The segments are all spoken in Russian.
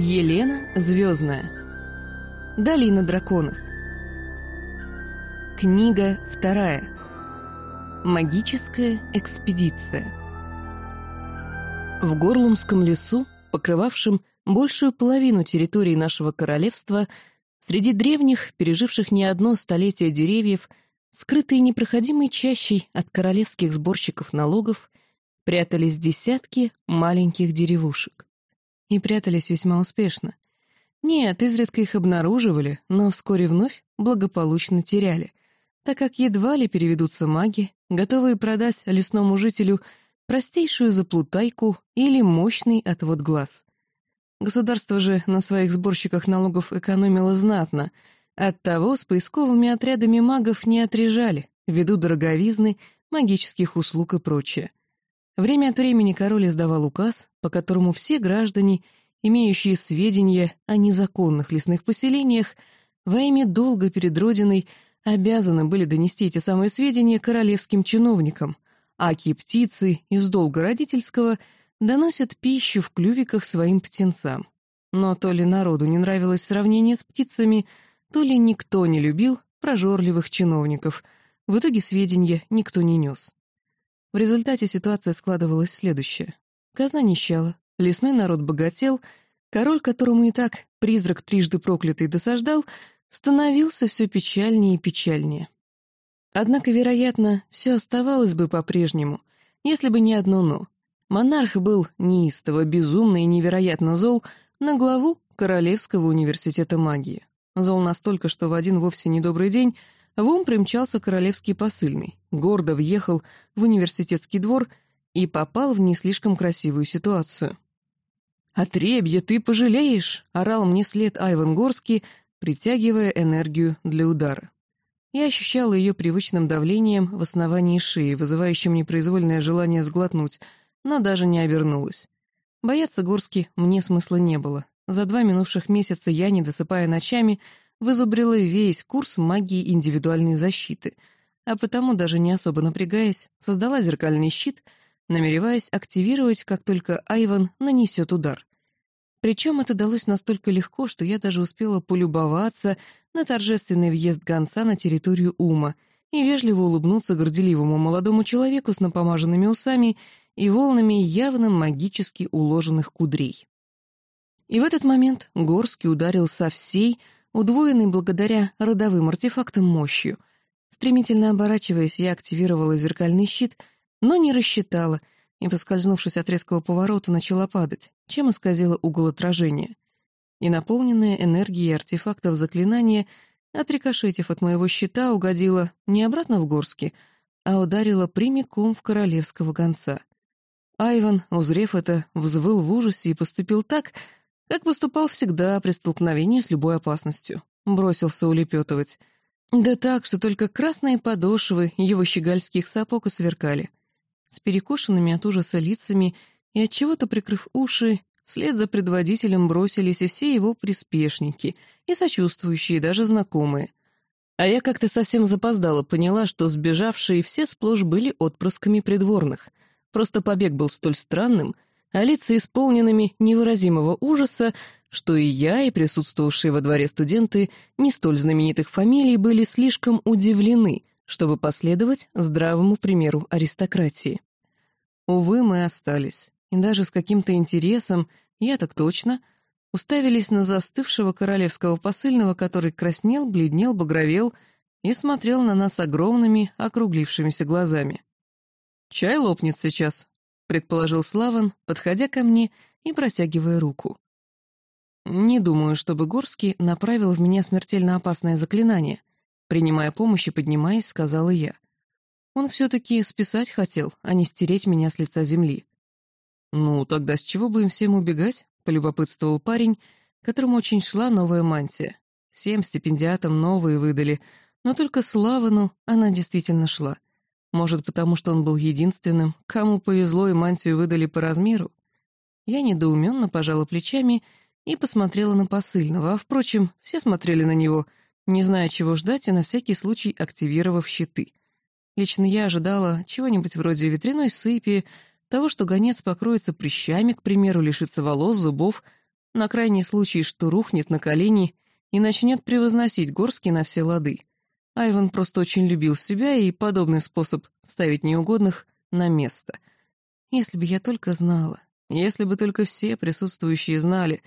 Елена Звездная. Долина драконов. Книга вторая. Магическая экспедиция. В Горлумском лесу, покрывавшем большую половину территории нашего королевства, среди древних, переживших не одно столетие деревьев, скрытые непроходимой чащей от королевских сборщиков налогов, прятались десятки маленьких деревушек и прятались весьма успешно. Нет, изредка их обнаруживали, но вскоре вновь благополучно теряли, так как едва ли переведутся маги, готовые продать лесному жителю простейшую заплутайку или мощный отвод глаз. Государство же на своих сборщиках налогов экономило знатно, оттого с поисковыми отрядами магов не отрежали, ввиду дороговизны, магических услуг и прочее. Время от времени король издавал указ, по которому все граждане, имеющие сведения о незаконных лесных поселениях, во имя долга перед Родиной обязаны были донести эти самые сведения королевским чиновникам, а птицы из долга родительского доносят пищу в клювиках своим птенцам. Но то ли народу не нравилось сравнение с птицами, то ли никто не любил прожорливых чиновников. В итоге сведения никто не нес. В результате ситуация складывалась следующая. Казна нищала, лесной народ богател, король, которому и так призрак трижды проклятый досаждал, становился все печальнее и печальнее. Однако, вероятно, все оставалось бы по-прежнему, если бы не одно «но». Монарх был неистово, безумно и невероятно зол на главу Королевского университета магии. Зол настолько, что в один вовсе недобрый день в ум примчался королевский посыльный, гордо въехал в университетский двор и попал в не слишком красивую ситуацию. «Отребье, ты пожалеешь!» — орал мне вслед Айван Горский, притягивая энергию для удара. Я ощущала ее привычным давлением в основании шеи, вызывающим непроизвольное желание сглотнуть, но даже не обернулась. Бояться Горски мне смысла не было. За два минувших месяца я, не досыпая ночами, вызубрила весь курс магии индивидуальной защиты, а потому, даже не особо напрягаясь, создала зеркальный щит, намереваясь активировать, как только Айван нанесет удар. Причем это далось настолько легко, что я даже успела полюбоваться на торжественный въезд гонца на территорию Ума и вежливо улыбнуться горделивому молодому человеку с напомаженными усами и волнами явно магически уложенных кудрей. И в этот момент Горский ударил со всей, удвоенный благодаря родовым артефактам мощью. Стремительно оборачиваясь, я активировала зеркальный щит, но не рассчитала, и, поскользнувшись от резкого поворота, начала падать, чем исказила угол отражения. И наполненное энергией артефактов заклинание, отрикошетив от моего щита, угодило не обратно в горски, а ударило прямиком в королевского гонца. Айван, узрев это, взвыл в ужасе и поступил так, как поступал всегда при столкновении с любой опасностью. Бросился улепетывать. Да так, что только красные подошвы его щегольских сапог сверкали. С перекошенными от ужаса лицами и от чего то прикрыв уши, вслед за предводителем бросились и все его приспешники, и сочувствующие, даже знакомые. А я как-то совсем запоздала, поняла, что сбежавшие все сплошь были отпрысками придворных. Просто побег был столь странным — а лица исполненными невыразимого ужаса, что и я, и присутствовавшие во дворе студенты не столь знаменитых фамилий были слишком удивлены, чтобы последовать здравому примеру аристократии. Увы, мы остались, и даже с каким-то интересом, я так точно, уставились на застывшего королевского посыльного, который краснел, бледнел, багровел и смотрел на нас огромными, округлившимися глазами. «Чай лопнет сейчас», предположил Славан, подходя ко мне и протягивая руку. Не думаю, чтобы Горский направил в меня смертельно опасное заклинание. Принимая помощь и поднимаясь, сказала я. Он все-таки списать хотел, а не стереть меня с лица земли. «Ну, тогда с чего бы им всем убегать?» — полюбопытствовал парень, которому очень шла новая мантия. Всем стипендиатам новые выдали, но только Славану она действительно шла — может, потому что он был единственным, кому повезло и мантию выдали по размеру? Я недоуменно пожала плечами и посмотрела на посыльного, а, впрочем, все смотрели на него, не зная, чего ждать, и на всякий случай активировав щиты. Лично я ожидала чего-нибудь вроде ветряной сыпи, того, что гонец покроется прыщами, к примеру, лишится волос, зубов, на крайний случай, что рухнет на колени и начнет превозносить Горский на все лады. Айван просто очень любил себя и подобный способ ставить неугодных на место. Если бы я только знала, если бы только все присутствующие знали,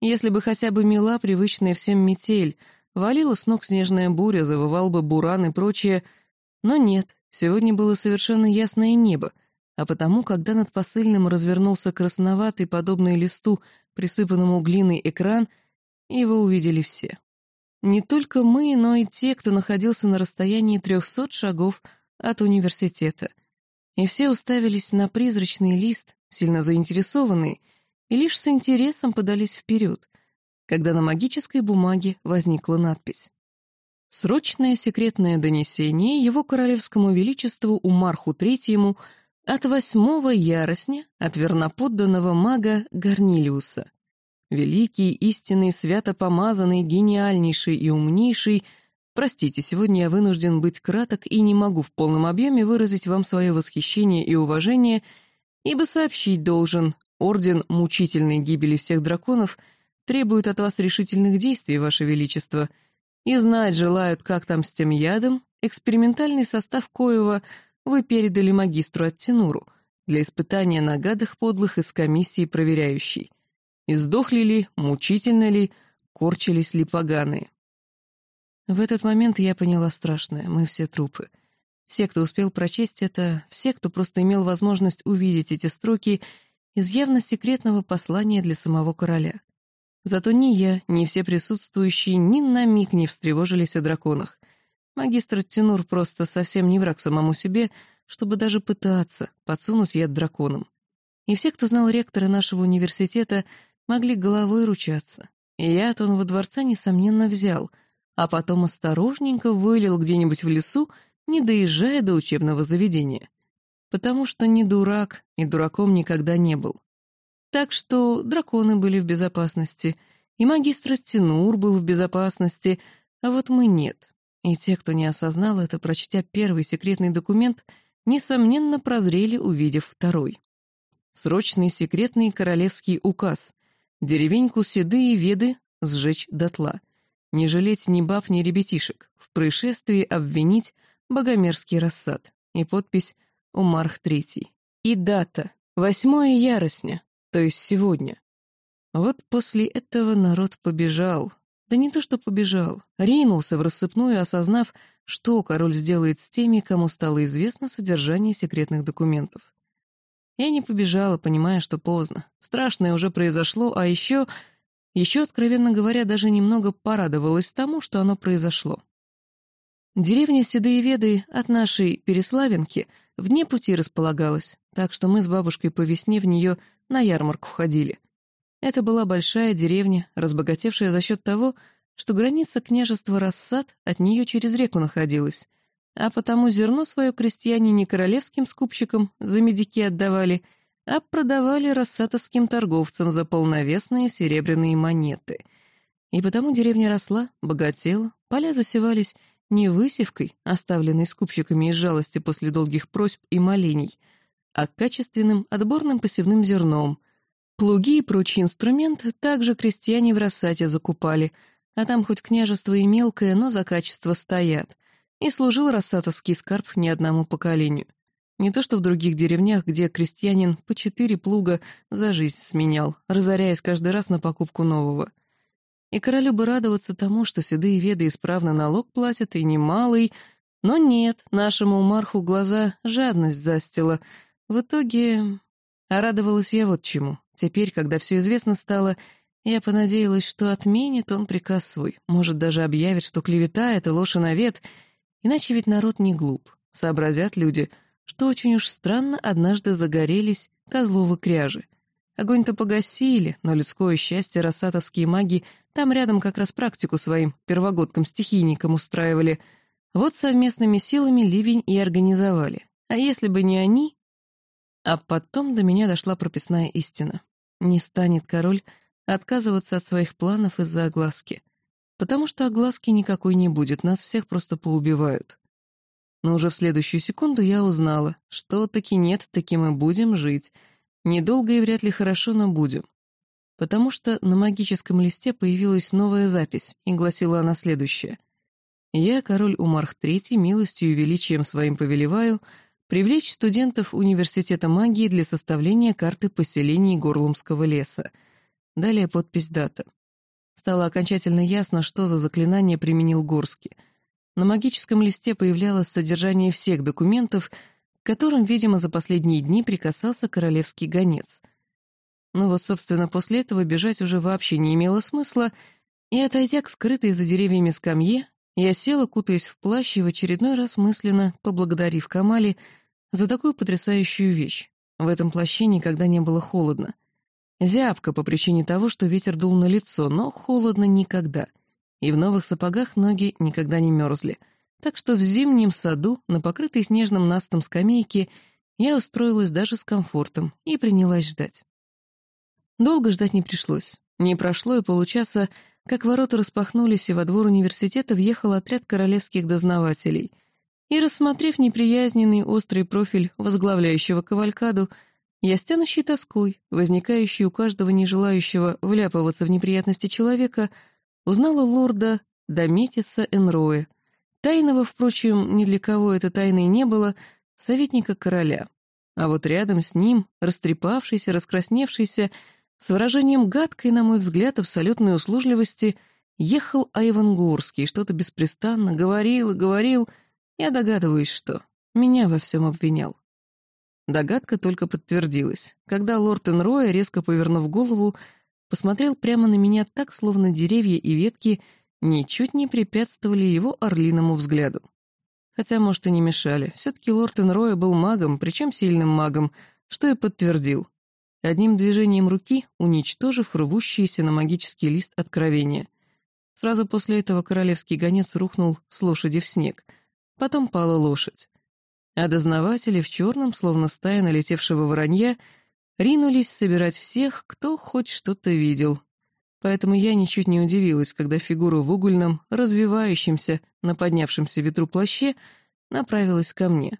если бы хотя бы мила привычная всем метель, валила с ног снежная буря, завывал бы буран и прочее, но нет, сегодня было совершенно ясное небо, а потому, когда над посыльным развернулся красноватый, подобный листу, присыпанному глиной экран, его увидели все. Не только мы, но и те, кто находился на расстоянии трехсот шагов от университета. И все уставились на призрачный лист, сильно заинтересованные, и лишь с интересом подались вперед, когда на магической бумаге возникла надпись. Срочное секретное донесение его королевскому величеству Умарху Третьему от восьмого яросня от верноподданного мага Гарнилиуса. Великий, истинный, свято помазанный, гениальнейший и умнейший. Простите, сегодня я вынужден быть краток и не могу в полном объеме выразить вам свое восхищение и уважение, ибо сообщить должен, Орден мучительной гибели всех драконов требует от вас решительных действий, Ваше Величество, и знать желают, как там с тем ядом, экспериментальный состав коего вы передали магистру Аттенуру для испытания на гадах подлых из комиссии проверяющей. Издохли ли, мучительно ли, корчились ли поганые. В этот момент я поняла страшное, мы все трупы. Все, кто успел прочесть это, все, кто просто имел возможность увидеть эти строки из явно секретного послания для самого короля. Зато ни я, ни все присутствующие ни на миг не встревожились о драконах. Магистр Тенур просто совсем не враг самому себе, чтобы даже пытаться подсунуть яд драконам. И все, кто знал ректора нашего университета, могли головой ручаться. И яд он во дворце, несомненно, взял, а потом осторожненько вылил где-нибудь в лесу, не доезжая до учебного заведения. Потому что не дурак и дураком никогда не был. Так что драконы были в безопасности, и магистр Стенур был в безопасности, а вот мы нет. И те, кто не осознал это, прочтя первый секретный документ, несомненно прозрели, увидев второй. Срочный секретный королевский указ, Деревеньку седые веды сжечь дотла. Не жалеть ни баб, ни ребятишек. В происшествии обвинить богомерзкий рассад. И подпись «Умарх Третий». И дата — восьмое яросня, то есть сегодня. Вот после этого народ побежал. Да не то что побежал, ринулся в рассыпную, осознав, что король сделает с теми, кому стало известно содержание секретных документов. Я не побежала, понимая, что поздно. Страшное уже произошло, а еще... Еще, откровенно говоря, даже немного порадовалась тому, что оно произошло. Деревня Седые Веды от нашей Переславенки вне пути располагалась, так что мы с бабушкой по весне в нее на ярмарку ходили. Это была большая деревня, разбогатевшая за счет того, что граница княжества Рассад от нее через реку находилась, а потому зерно свое крестьяне не королевским скупщикам за медики отдавали, а продавали рассатовским торговцам за полновесные серебряные монеты. И потому деревня росла, богатела, поля засевались не высевкой, оставленной скупщиками из жалости после долгих просьб и молений, а качественным отборным посевным зерном. Плуги и прочий инструмент также крестьяне в рассате закупали, а там хоть княжество и мелкое, но за качество стоят — и служил рассатовский скарб не одному поколению. Не то что в других деревнях, где крестьянин по четыре плуга за жизнь сменял, разоряясь каждый раз на покупку нового. И королю бы радоваться тому, что седые веды исправно налог платят, и немалый, но нет, нашему Марху глаза жадность застила. В итоге... А радовалась я вот чему. Теперь, когда все известно стало, я понадеялась, что отменит он приказ свой, может, даже объявит, что клевета — это ложь и навет — Иначе ведь народ не глуп. Сообразят люди, что очень уж странно однажды загорелись козловы кряжи. Огонь-то погасили, но людское счастье рассатовские маги там рядом как раз практику своим первогодкам-стихийникам устраивали. Вот совместными силами ливень и организовали. А если бы не они... А потом до меня дошла прописная истина. Не станет король отказываться от своих планов из-за огласки потому что огласки никакой не будет, нас всех просто поубивают. Но уже в следующую секунду я узнала, что таки нет, таки мы будем жить. Недолго и вряд ли хорошо, но будем. потому что на магическом листе появилась новая запись, и гласила она следующее. «Я, король Умарх III, милостью и величием своим повелеваю привлечь студентов Университета магии для составления карты поселений Горлумского леса». Далее подпись дата. Стало окончательно ясно, что за заклинание применил Горский. На магическом листе появлялось содержание всех документов, к которым, видимо, за последние дни прикасался королевский гонец — но вот, собственно, после этого бежать уже вообще не имело смысла, и, отойдя к скрытой за деревьями скамье, я села, кутаясь в плащ и в очередной раз мысленно, поблагодарив Камали за такую потрясающую вещь. В этом плаще никогда не было холодно. Зябко по причине того, что ветер дул на лицо, но холодно никогда. И в новых сапогах ноги никогда не мерзли. Так что в зимнем саду, на покрытой снежным настом скамейке, я устроилась даже с комфортом и принялась ждать. Долго ждать не пришлось. Не прошло и получаса, как ворота распахнулись, и во двор университета въехал отряд королевских дознавателей. И, рассмотрев неприязненный острый профиль возглавляющего кавалькаду, я тянущей тоской, возникающей у каждого нежелающего вляпываться в неприятности человека, узнала лорда Дометиса Энроя, тайного, впрочем, ни для кого это тайной не было, советника короля. А вот рядом с ним, растрепавшийся, раскрасневшийся с выражением гадкой, на мой взгляд, абсолютной услужливости, ехал Айван Гурский, что-то беспрестанно говорил и говорил. Я догадываюсь, что. Меня во всем обвинял. Догадка только подтвердилась, когда лорд Энроя, резко повернув голову, посмотрел прямо на меня так, словно деревья и ветки ничуть не препятствовали его орлиному взгляду. Хотя, может, и не мешали. Все-таки лорд Энроя был магом, причем сильным магом, что и подтвердил одним движением руки уничтожив рвущийся на магический лист откровения. Сразу после этого королевский гонец рухнул с лошади в снег. Потом пала лошадь. А дознаватели в черном, словно стая налетевшего воронья, ринулись собирать всех, кто хоть что-то видел. Поэтому я ничуть не удивилась, когда фигура в угольном, развивающемся, на поднявшемся ветру плаще направилась ко мне.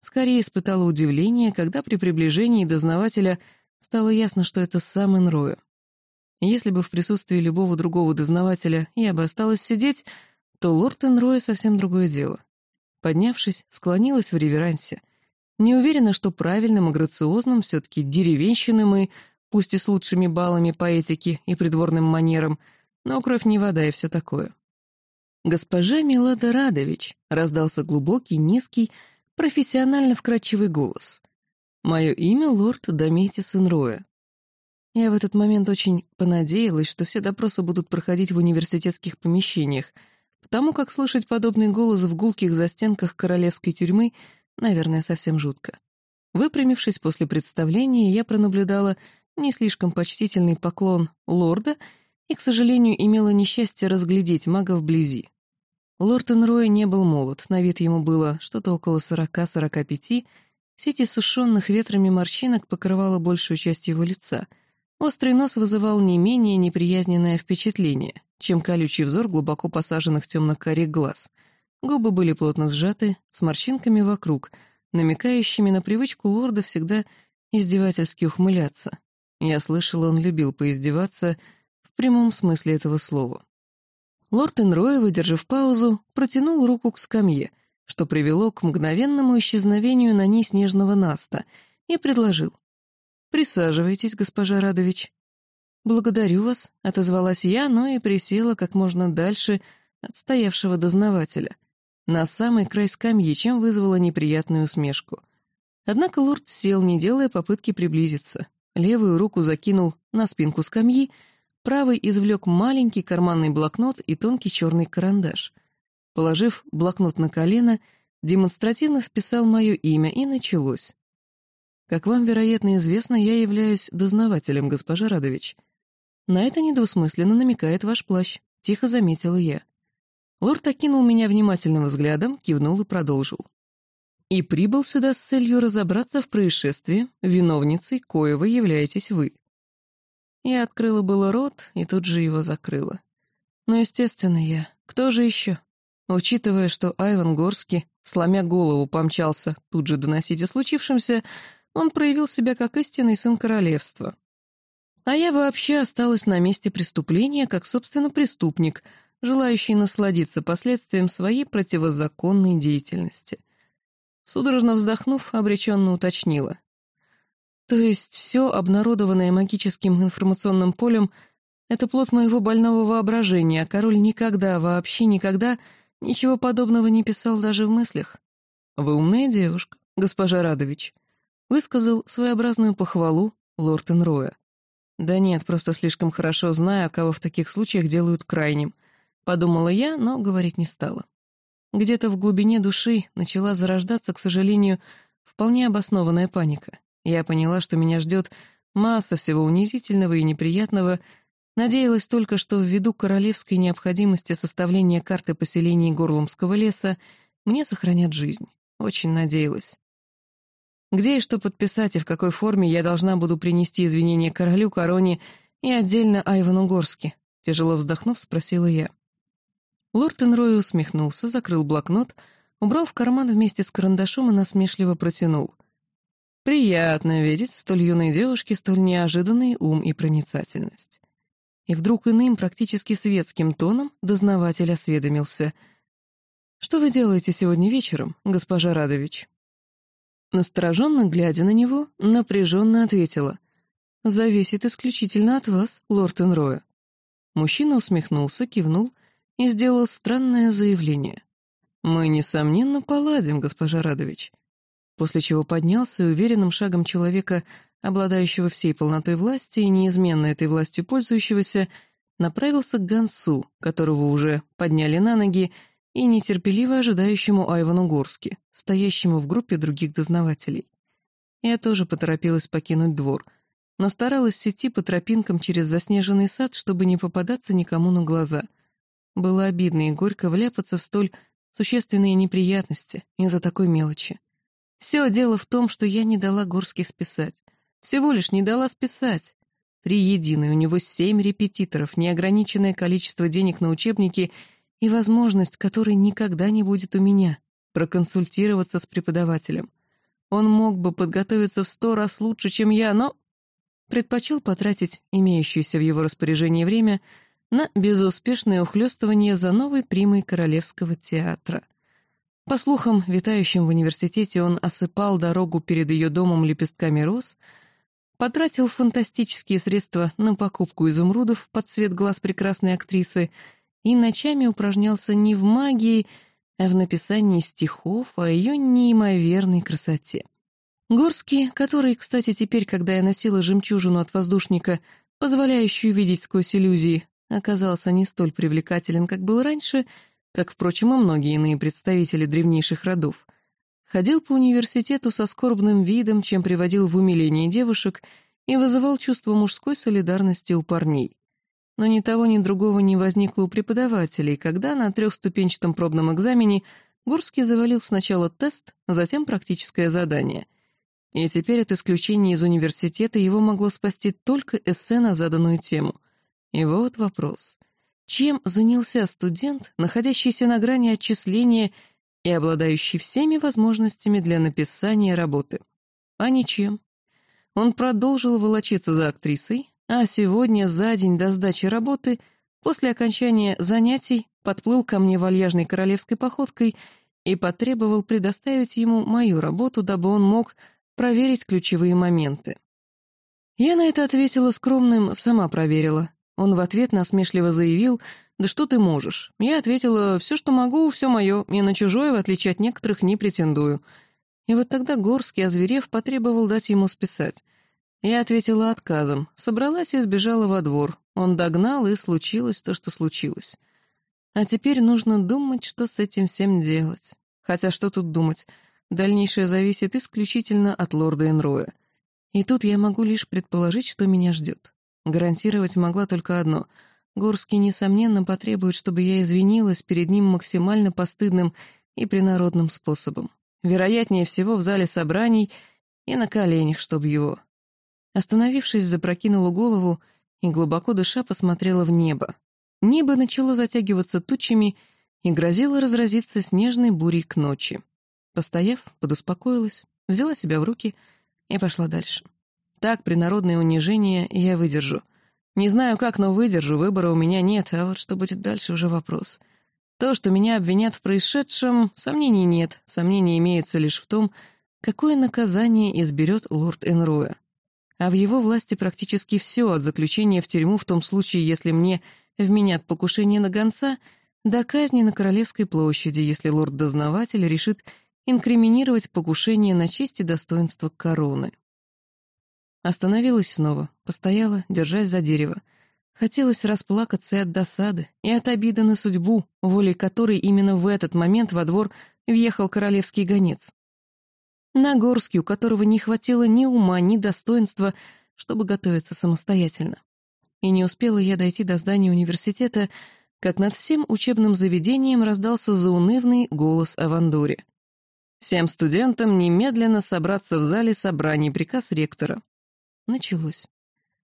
Скорее испытала удивление, когда при приближении дознавателя стало ясно, что это сам Энроя. Если бы в присутствии любого другого дознавателя я бы осталась сидеть, то лорд Энроя совсем другое дело. Поднявшись, склонилась в реверансе. Не уверена, что правильным и грациозным все-таки деревенщины мы, пусть и с лучшими баллами по этике и придворным манерам, но кровь не вода и все такое. «Госпожа Милада Радович», — раздался глубокий, низкий, профессионально вкрадчивый голос. «Мое имя лорд Дометис Инроя». Я в этот момент очень понадеялась, что все допросы будут проходить в университетских помещениях, потому как слышать подобный голос в гулких застенках королевской тюрьмы, наверное, совсем жутко. Выпрямившись после представления, я пронаблюдала не слишком почтительный поклон лорда и, к сожалению, имела несчастье разглядеть мага вблизи. Лорд Энрой не был молод, на вид ему было что-то около сорока-сорока пяти, сеть сушенных ветрами морщинок покрывала большую часть его лица. Острый нос вызывал не менее неприязненное впечатление, чем колючий взор глубоко посаженных темно-карих глаз. Губы были плотно сжаты, с морщинками вокруг, намекающими на привычку лорда всегда издевательски ухмыляться. Я слышала, он любил поиздеваться в прямом смысле этого слова. Лорд Энрой, выдержав паузу, протянул руку к скамье, что привело к мгновенному исчезновению на ней снежного наста, и предложил. «Присаживайтесь, госпожа Радович». «Благодарю вас», — отозвалась я, но и присела как можно дальше от стоявшего дознавателя, на самый край скамьи, чем вызвала неприятную усмешку. Однако лорд сел, не делая попытки приблизиться. Левую руку закинул на спинку скамьи, Правый извлек маленький карманный блокнот и тонкий черный карандаш. Положив блокнот на колено, демонстративно вписал мое имя, и началось. «Как вам, вероятно, известно, я являюсь дознавателем, госпожа Радович. На это недвусмысленно намекает ваш плащ», — тихо заметила я. Лорд окинул меня внимательным взглядом, кивнул и продолжил. «И прибыл сюда с целью разобраться в происшествии, виновницей коего являетесь вы. Я открыла было рот и тут же его закрыла. Но, естественно, я. Кто же еще? Учитывая, что Айван Горский, сломя голову, помчался тут же доносить о случившемся, он проявил себя как истинный сын королевства. А я вообще осталась на месте преступления, как, собственно, преступник, желающий насладиться последствием своей противозаконной деятельности. Судорожно вздохнув, обреченно уточнила. То есть все, обнародованное магическим информационным полем, это плод моего больного воображения, а король никогда, вообще никогда ничего подобного не писал даже в мыслях. «Вы умная девушка, госпожа Радович», — высказал своеобразную похвалу лорд Энроя. «Да нет, просто слишком хорошо знаю, кого в таких случаях делают крайним», — подумала я, но говорить не стала. Где-то в глубине души начала зарождаться, к сожалению, вполне обоснованная паника. Я поняла, что меня ждет масса всего унизительного и неприятного, надеялась только, что ввиду королевской необходимости составления карты поселений Горлумского леса мне сохранят жизнь. Очень надеялась. Где и что подписать, и в какой форме я должна буду принести извинения королю, короне и отдельно Айвану Горски? Тяжело вздохнув, спросила я. Лорд Энрой усмехнулся, закрыл блокнот, убрал в карман вместе с карандашом и насмешливо протянул. «Приятно видеть в столь юной девушке столь неожиданный ум и проницательность». И вдруг иным, практически светским тоном дознаватель осведомился. «Что вы делаете сегодня вечером, госпожа Радович?» Настороженно глядя на него, напряженно ответила. «Зависит исключительно от вас, лорд Энроя». Мужчина усмехнулся, кивнул и сделал странное заявление. «Мы, несомненно, поладим, госпожа Радович». После чего поднялся и уверенным шагом человека, обладающего всей полнотой власти и неизменно этой властью пользующегося, направился к гонцу, которого уже подняли на ноги, и нетерпеливо ожидающему Айвану Горски, стоящему в группе других дознавателей. Я тоже поторопилась покинуть двор, но старалась идти по тропинкам через заснеженный сад, чтобы не попадаться никому на глаза. Было обидно и горько вляпаться в столь существенные неприятности из-за такой мелочи. Все дело в том, что я не дала Горски списать. Всего лишь не дала списать. Три единые, у него семь репетиторов, неограниченное количество денег на учебники — и возможность, которой никогда не будет у меня, проконсультироваться с преподавателем. Он мог бы подготовиться в сто раз лучше, чем я, но предпочел потратить имеющееся в его распоряжении время на безуспешное ухлёстывание за новой примой Королевского театра. По слухам, витающим в университете, он осыпал дорогу перед ее домом лепестками роз, потратил фантастические средства на покупку изумрудов под цвет глаз прекрасной актрисы и ночами упражнялся не в магии, а в написании стихов о ее неимоверной красоте. Горский, который, кстати, теперь, когда я носила жемчужину от воздушника, позволяющую видеть сквозь иллюзии, оказался не столь привлекателен, как был раньше, как, впрочем, и многие иные представители древнейших родов. Ходил по университету со скорбным видом, чем приводил в умиление девушек и вызывал чувство мужской солидарности у парней но ни того, ни другого не возникло у преподавателей, когда на трехступенчатом пробном экзамене Гурский завалил сначала тест, затем практическое задание. И теперь от исключения из университета его могло спасти только эссе на заданную тему. И вот вопрос. Чем занялся студент, находящийся на грани отчисления и обладающий всеми возможностями для написания работы? А ничем. Он продолжил волочиться за актрисой, а сегодня, за день до сдачи работы, после окончания занятий, подплыл ко мне вальяжной королевской походкой и потребовал предоставить ему мою работу, дабы он мог проверить ключевые моменты. Я на это ответила скромным «сама проверила». Он в ответ насмешливо заявил «Да что ты можешь?» Я ответила «Все, что могу, все мое, и на чужое, в отличие от некоторых, не претендую». И вот тогда Горский, озверев, потребовал дать ему списать — я ответила отказом, собралась и сбежала во двор. Он догнал, и случилось то, что случилось. А теперь нужно думать, что с этим всем делать. Хотя что тут думать? Дальнейшее зависит исключительно от лорда Энроя. И тут я могу лишь предположить, что меня ждет. Гарантировать могла только одно. Горский, несомненно, потребует, чтобы я извинилась перед ним максимально постыдным и принародным способом. Вероятнее всего, в зале собраний и на коленях, чтобы его. Остановившись, запрокинула голову и, глубоко дыша, посмотрела в небо. Небо начало затягиваться тучами и грозило разразиться снежной бурей к ночи. Постояв, подуспокоилась, взяла себя в руки и пошла дальше. Так, при народное унижение я выдержу. Не знаю как, но выдержу, выбора у меня нет, а вот что будет дальше уже вопрос. То, что меня обвинят в происшедшем, сомнений нет, сомнения имеются лишь в том, какое наказание изберет лорд Энроя. А в его власти практически все, от заключения в тюрьму в том случае, если мне вменят покушение на гонца, до казни на Королевской площади, если лорд-дознаватель решит инкриминировать покушение на честь и достоинство короны. Остановилась снова, постояла, держась за дерево. Хотелось расплакаться и от досады, и от обиды на судьбу, волей которой именно в этот момент во двор въехал королевский гонец. Нагорский, у которого не хватило ни ума, ни достоинства, чтобы готовиться самостоятельно. И не успела я дойти до здания университета, как над всем учебным заведением раздался заунывный голос о Вандоре. «Всем студентам немедленно собраться в зале собраний, приказ ректора». Началось.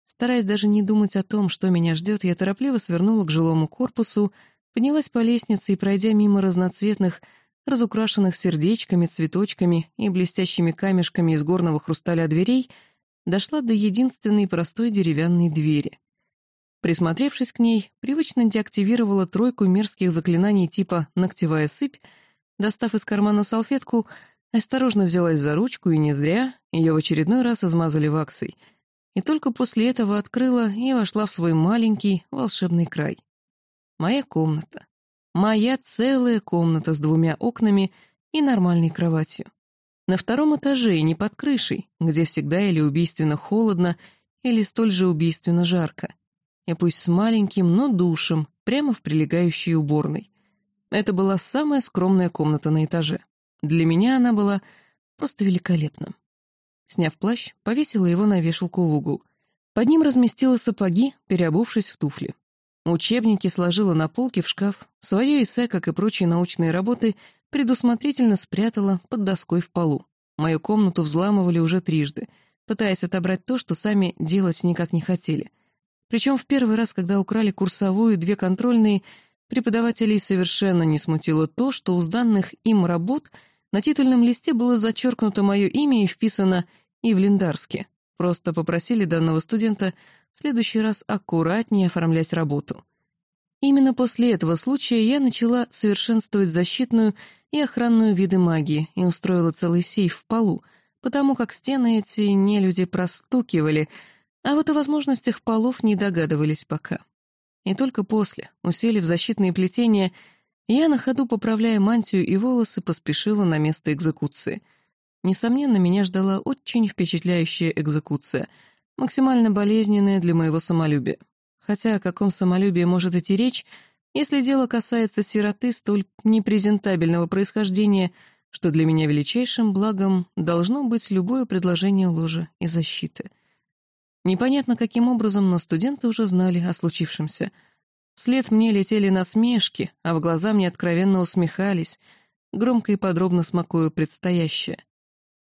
Стараясь даже не думать о том, что меня ждет, я торопливо свернула к жилому корпусу, поднялась по лестнице и, пройдя мимо разноцветных, разукрашенных сердечками, цветочками и блестящими камешками из горного хрусталя дверей, дошла до единственной простой деревянной двери. Присмотревшись к ней, привычно деактивировала тройку мерзких заклинаний типа «ногтевая сыпь», достав из кармана салфетку, осторожно взялась за ручку, и не зря ее в очередной раз измазали ваксой. И только после этого открыла и вошла в свой маленький волшебный край. Моя комната. Моя целая комната с двумя окнами и нормальной кроватью. На втором этаже и не под крышей, где всегда или убийственно холодно, или столь же убийственно жарко. И пусть с маленьким, но душем, прямо в прилегающей уборной. Это была самая скромная комната на этаже. Для меня она была просто великолепна. Сняв плащ, повесила его на вешалку в угол. Под ним разместила сапоги, переобувшись в туфли. Учебники сложила на полке в шкаф, свое эссе, как и прочие научные работы, предусмотрительно спрятала под доской в полу. Мою комнату взламывали уже трижды, пытаясь отобрать то, что сами делать никак не хотели. Причем в первый раз, когда украли курсовую и две контрольные, преподавателей совершенно не смутило то, что у сданных им работ на титульном листе было зачеркнуто мое имя и вписано «Ивлендарски». Просто попросили данного студента в следующий раз аккуратнее оформлять работу. Именно после этого случая я начала совершенствовать защитную и охранную виды магии и устроила целый сейф в полу, потому как стены эти нелюди простукивали, а вот о возможностях полов не догадывались пока. И только после, усилив защитные плетения, я на ходу, поправляя мантию и волосы, поспешила на место экзекуции. Несомненно, меня ждала очень впечатляющая экзекуция — максимально болезненное для моего самолюбия. Хотя о каком самолюбии может идти речь, если дело касается сироты столь непрезентабельного происхождения, что для меня величайшим благом должно быть любое предложение ложа и защиты. Непонятно каким образом, но студенты уже знали о случившемся. Вслед мне летели насмешки, а в глаза мне откровенно усмехались, громко и подробно смакуя предстоящее.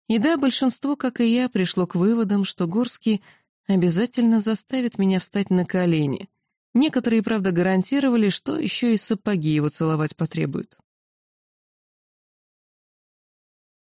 И да, большинство, как и я, пришло к выводам, что Горский — обязательно заставит меня встать на колени. Некоторые, правда, гарантировали, что еще и сапоги его целовать потребуют.